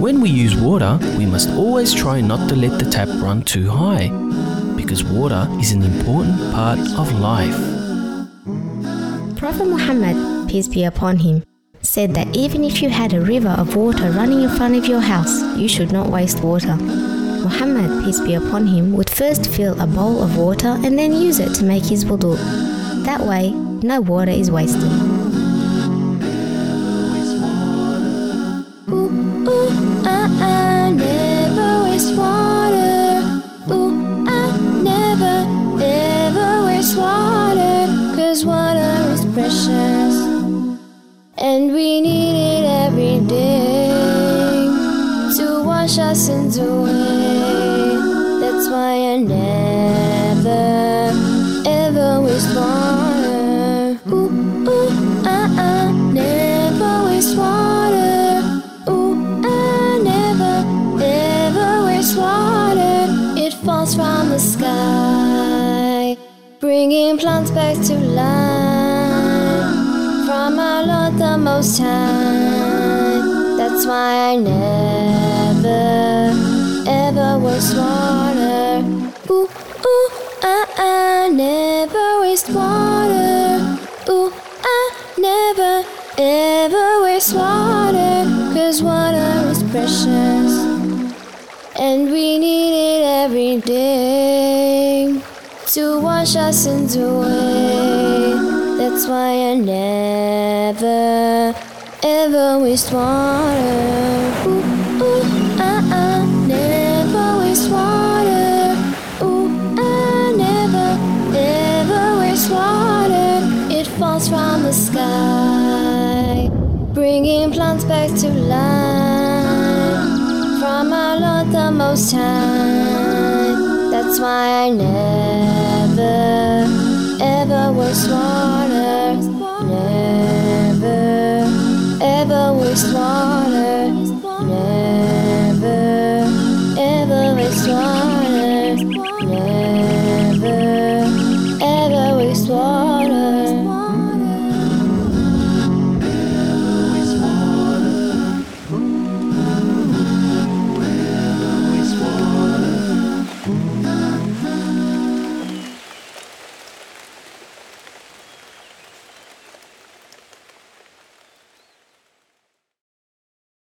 When we use water, we must always try not to let the tap run too high because water is an important part of life. Prophet Muhammad, peace be upon him, said that even if you had a river of water running in front of your house, you should not waste water. Muhammad, peace be upon him, would first fill a bowl of water and then use it to make his wudu. That way, no water is wasted. And we need it every day to wash our sins away. That's why I never, ever waste water. Ooh, ooh, ah, ah, never waste water. Ooh, I never, ever waste water. It falls from the sky, bringing plants back to life Lord the Most High. That's why I never, ever waste water. Ooh, ooh, I, I never waste water. Ooh, I never, ever waste water. Cause water is precious. And we need it every day to wash our sins away. That's why I never, ever waste water. Ooh, ooh, I, I never waste water. Ooh, I never, ever waste water. It falls from the sky, bringing plants back to life from our Lord the Most High. That's why I never, ever waste water. Never ever waste one.